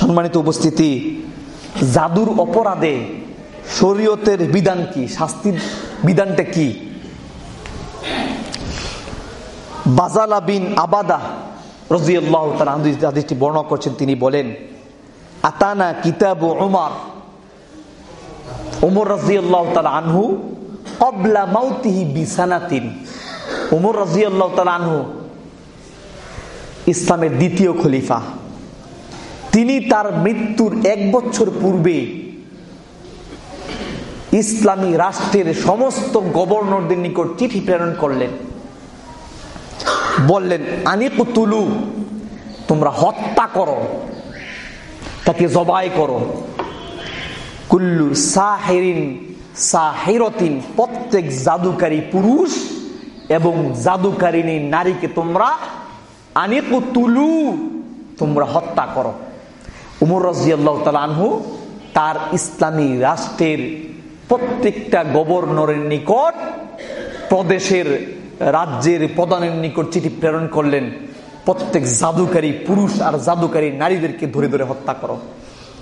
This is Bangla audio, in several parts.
সম্মানিত উপস্থিতি, জাদুর অপরাধে শরীয়তের বিধান কি? শাস্তির বিধানটা কি? বাজালা বিন আবাদা রাজিয়াল্লাহ তাআলা হাদিসটি বর্ণনা করছেন, তিনি বলেন, আতানা কিতাবু উমার। ওমর রাজিয়াল্লাহ তাআলা আনহু কবলা মাউতিহি বিসানাতিন। ওমর রাজিয়াল্লাহ তাআলা আনহু ইসলামের দ্বিতীয় খলিফা। তিনি তার মৃত্যুর এক বছর পূর্বে ইসলামী রাষ্ট্রের সমস্ত গভর্নরদের নিকট চিঠি প্রেরণ করলেন। বললেন আনিকুতুলু তোমরা হত্যা করো, তাকে জবাই করো। কুল্লু সাহেরিন, সাহেরতিন, প্রত্যেক জাদুকারী পুরুষ এবং জাদুকারিনী নারীকে তোমরা আনিকুতুলু তোমরা হত্যা করো। উমর রাজিয়াল্লাহ আনহু তার ইসলামী রাষ্ট্রের প্রত্যেকটা গভর্নরের নিকট, প্রদেশের রাজ্যের প্রধানের নিকট চিঠি প্রেরণ করলেন। প্রত্যেক জাদুকারী পুরুষ আর জাদুকারী নারীদেরকে ধরে ধরে হত্যা করো।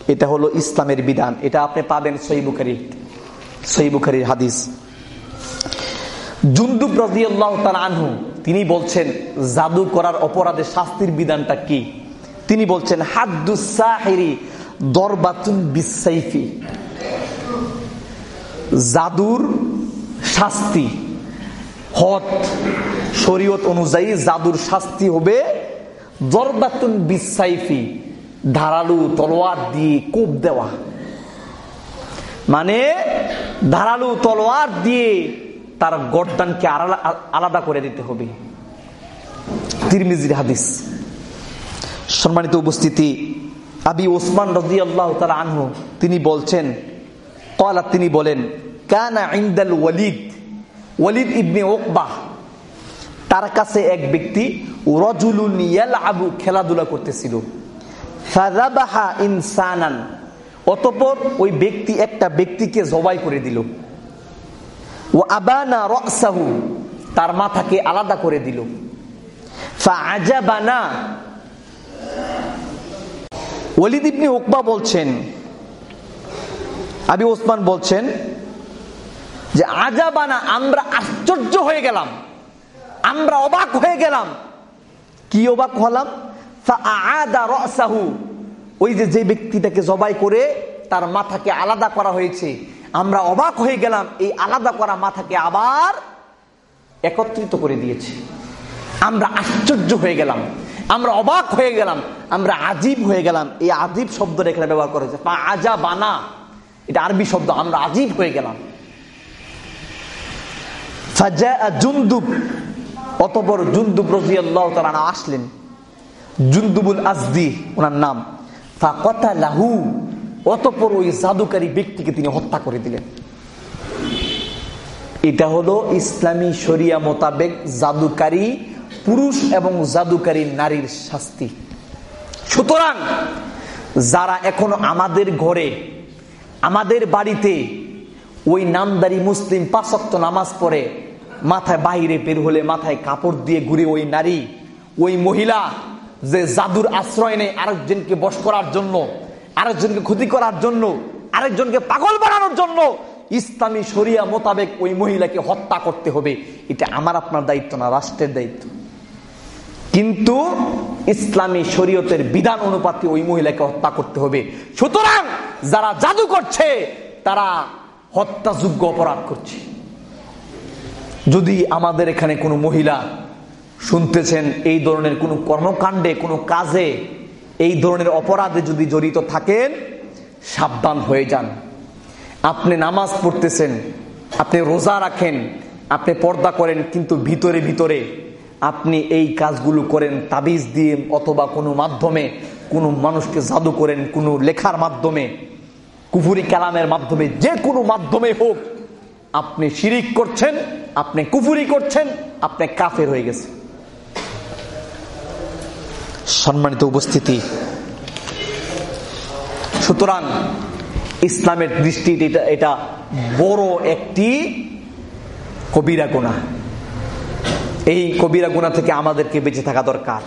এটা হলো ইসলামের বিধান। এটা আপনি পাবেন সৈবুখারির হাদিস। জুন্দুব রাজিয়াল্লাহ আনহু, তিনি বলছেন, জাদু করার অপরাধে শাস্তির বিধানটা কি? তিনি বলছেন হাদ্দুসাহিরি দরবাতুন বিসাইফি জাদুর শাস্তি হত শরীয়ত অনুযায়ী জাদুর শাস্তি হবে দরবাতুন বিসাইফি ধারালু তলোয়ার দিয়ে কোপ দেওয়া। মানে ধারালু তলোয়ার দিয়ে তার গর্দানকে আলাদা করে দিতে হবে। তিরমিজির হাদিস। সম্মানিত উপস্থিতি, আবি ওসমান রাজি আল্লাহ তালা আনহু, তিনি বলছেন কলা তিনি বলেন, কানা ইন্দাল ওয়ালিদ ওয়ালিদ ইবনে ওকবাহ তার কাছে এক ব্যক্তি রজুলুন ইয়াল আবু খেলাধুলা করতেছিল। ফাজাবাহা ইনসানান, অতপর ওই ব্যক্তি একটা ব্যক্তিকে জবাই করে দিল। ও আবানা রসাহু, তার মাথাকে আলাদা করে দিল। ফা আজাবানা ওয়ালিদ ইবনে উকবা বলছেন, আবি ওসমান বলছেন যে, আজাবানা, আমরা আশ্চর্য হয়ে গেলাম। আমরা অবাক হয়ে গেলাম। কি অবাক হলাম? ওই যে যে ব্যক্তিটাকে জবাই করে তার মাথাকে আলাদা করা হয়েছে। আমরা অবাক হয়ে গেলাম, এই আলাদা করা মাথাকে আবার একত্রিত করে দিয়েছে। আমরা আশ্চর্য হয়ে গেলাম। আমরা অবাক হয়ে গেলাম, আমরা আজীব হয়ে গেলাম। এই আজীব শব্দটা এখানে ব্যবহার করা হয়েছে। আজা বানা। এটা আরবি শব্দ, আমরা আজীব হয়ে গেলাম। জুন্দুব। অতপর জুন্দুব রাজিয়াল্লাহ তারা আসলেন। জুন্দুবুল আজদি, ওনার নাম। কথা লাহু অতপর ওই জাদুকারী ব্যক্তিকে তিনি হত্যা করে দিলেন। এটা হলো ইসলামী শরিয়া মোতাবেক জাদুকারী পুরুষ এবং জাদুকারী নারীর শাস্তি। সুতরাং যারা এখন আমাদের ঘরে, আমাদের বাড়িতে ওই নামদারি মুসলিম পাঁচক্ত নামাজ পড়ে, মাথায় বাহিরে বের হলে মাথায় কাপড় দিয়ে ঘুরে ওই নারী, ওই মহিলা যে জাদুর আশ্রয় নেই আরেকজনকে বস করার জন্য, আরেকজনকে ক্ষতি করার জন্য, আরেকজনকে পাগল বানানোর জন্য ইসলামী শরিয়া মোতাবেক ওই মহিলাকে হত্যা করতে হবে। এটা আমার, আপনার দায়িত্ব না, রাষ্ট্রের দায়িত্ব। কিন্তু ইসলামী শরীয়তের বিধান অনুপাতে ওই মহিলাকে হত্যা করতে হবে। সুতরাং যারা জাদু করছে, তারা হত্যাযোগ্য অপরাধ করছে। যদি আমাদের এখানে কোনো মহিলা শুনতেছেন, এই ধরনের কোনো কর্মকাণ্ডে, কোনো কাজে এই ধরনের অপরাধে যদি জড়িত থাকেন, সাবধান হয়ে যান। আপনি নামাজ পড়তেছেন, আপনি রোজা রাখেন, আপনি পর্দা করেন, কিন্তু ভিতরে ভিতরে আপনি এই কাজগুলো করেন তাবিজ দিয়ে অথবা কোনো মাধ্যমে, কোনো মানুষকে জাদু করেন, কোনো লেখার মাধ্যমে, কুফুরি কালামের মাধ্যমে, যে কোনো মাধ্যমে হোক, আপনি শিরিক করছেন, আপনি কুফুরি করছেন, আপনি কাফের হয়ে গেছে সম্মানিত উপস্থিতি, সুতরাং ইসলামের দৃষ্টিতে এটা এটা বড় একটি কবিরা গুণা এই কবিরা গুণা থেকে আমাদেরকে বেঁচে থাকা দরকার।